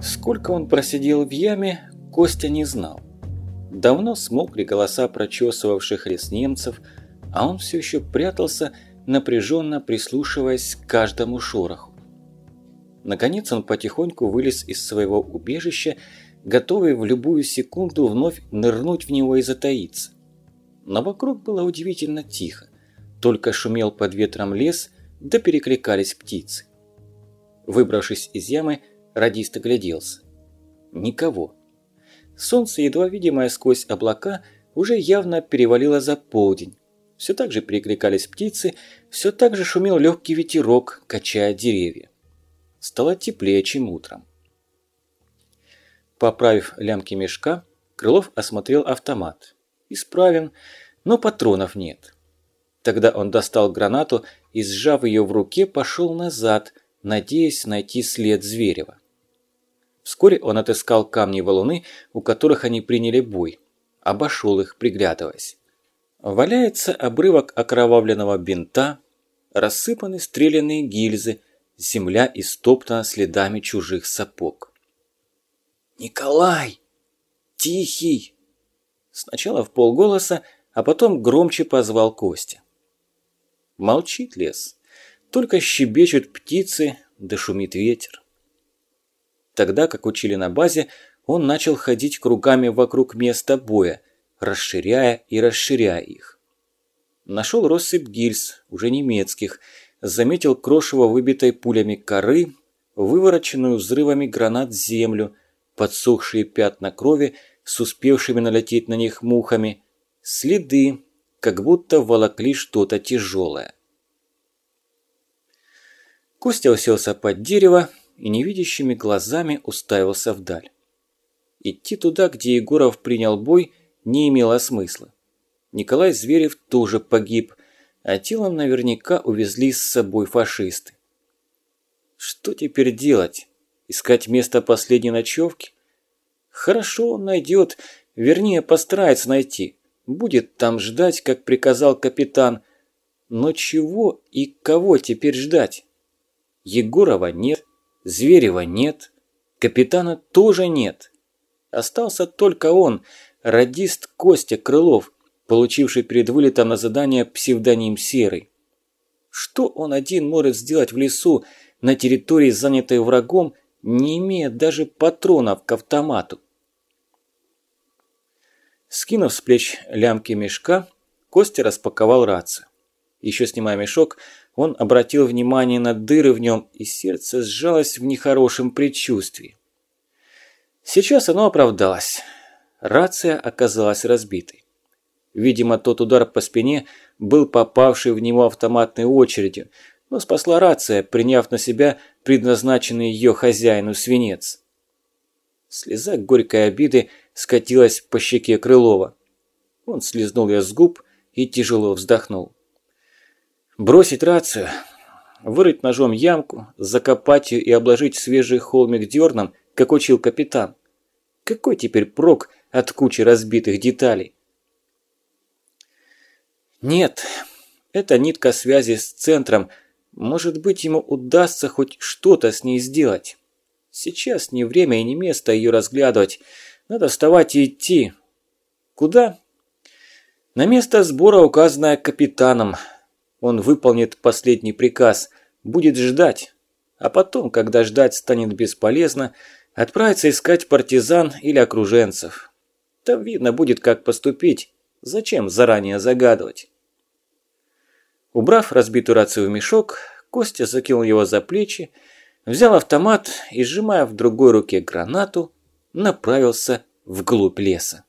Сколько он просидел в яме, Костя не знал. Давно смолкли голоса прочесывавших лес немцев, а он все еще прятался, напряженно прислушиваясь к каждому шороху. Наконец он потихоньку вылез из своего убежища, готовый в любую секунду вновь нырнуть в него и затаиться. Но вокруг было удивительно тихо. Только шумел под ветром лес, да перекликались птицы. Выбравшись из ямы, радист огляделся. Никого. Солнце, едва видимое сквозь облака, уже явно перевалило за полдень. Все так же перекликались птицы, все так же шумел легкий ветерок, качая деревья. Стало теплее, чем утром. Поправив лямки мешка, Крылов осмотрел автомат. Исправен, но патронов нет. Тогда он достал гранату и, сжав ее в руке, пошел назад, надеясь найти след Зверева. Вскоре он отыскал камни и валуны, у которых они приняли бой. Обошел их, приглядываясь. Валяется обрывок окровавленного бинта, рассыпаны стрелянные гильзы, земля истоптана следами чужих сапог. «Николай! Тихий!» Сначала в полголоса, а потом громче позвал Костя. Молчит лес. Только щебечут птицы, да шумит ветер. Тогда, как учили на базе, он начал ходить кругами вокруг места боя, расширяя и расширяя их. Нашел россыпь гильз, уже немецких, заметил крошево выбитой пулями коры, вывороченную взрывами гранат землю, подсохшие пятна крови с успевшими налететь на них мухами, следы, как будто волокли что-то тяжелое. Костя уселся под дерево и невидящими глазами уставился вдаль. Идти туда, где Егоров принял бой, не имело смысла. Николай Зверев тоже погиб, а телом наверняка увезли с собой фашисты. Что теперь делать? Искать место последней ночевки? Хорошо, он найдет, вернее постарается найти. Будет там ждать, как приказал капитан. Но чего и кого теперь ждать? Егорова нет, Зверева нет, капитана тоже нет. Остался только он, радист Костя Крылов, получивший перед вылетом на задание псевдоним Серый. Что он один может сделать в лесу, на территории, занятой врагом, не имея даже патронов к автомату? Скинув с плеч лямки мешка, Костя распаковал рацию. Еще снимая мешок, он обратил внимание на дыры в нем, и сердце сжалось в нехорошем предчувствии. Сейчас оно оправдалось. Рация оказалась разбитой. Видимо, тот удар по спине был попавший в него автоматной очередью, но спасла рация, приняв на себя предназначенный ее хозяину свинец. Слеза горькой обиды скатилась по щеке Крылова. Он слезнул ее с губ и тяжело вздохнул. Бросить рацию, вырыть ножом ямку, закопать ее и обложить свежий холмик дерном, как учил капитан. Какой теперь прок от кучи разбитых деталей? Нет, это нитка связи с центром. Может быть, ему удастся хоть что-то с ней сделать. Сейчас не время и не место ее разглядывать. Надо вставать и идти. Куда? На место сбора, указанное капитаном. Он выполнит последний приказ, будет ждать. А потом, когда ждать станет бесполезно, отправится искать партизан или окруженцев. Там видно будет, как поступить. Зачем заранее загадывать? Убрав разбитую рацию в мешок, Костя закинул его за плечи, взял автомат и, сжимая в другой руке гранату, направился вглубь леса.